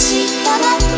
したまた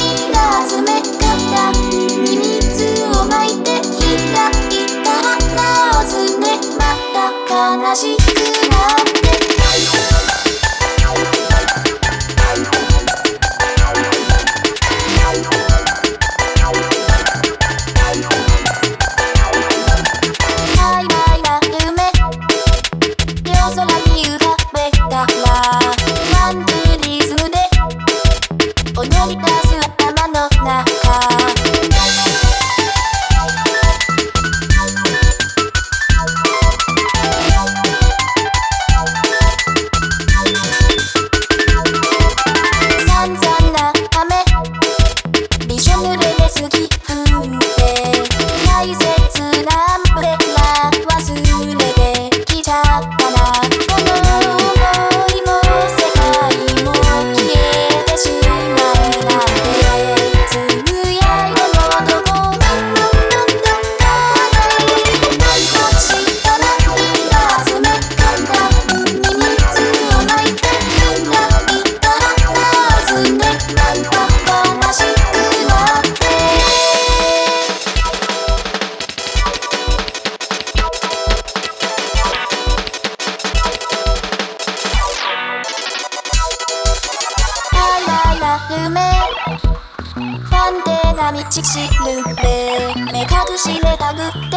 ハンデな道しるべ目隠しでたぐって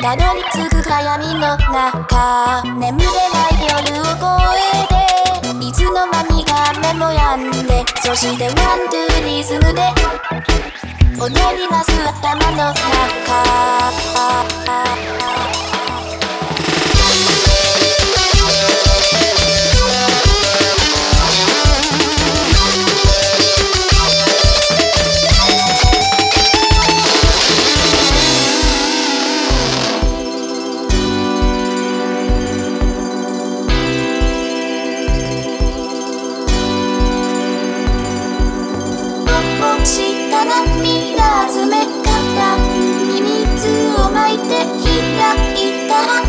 たどり着く暗闇の中眠れない夜を越えていつの間にか雨もやんでそしてワンツーリズムで踊ります頭の中て開いた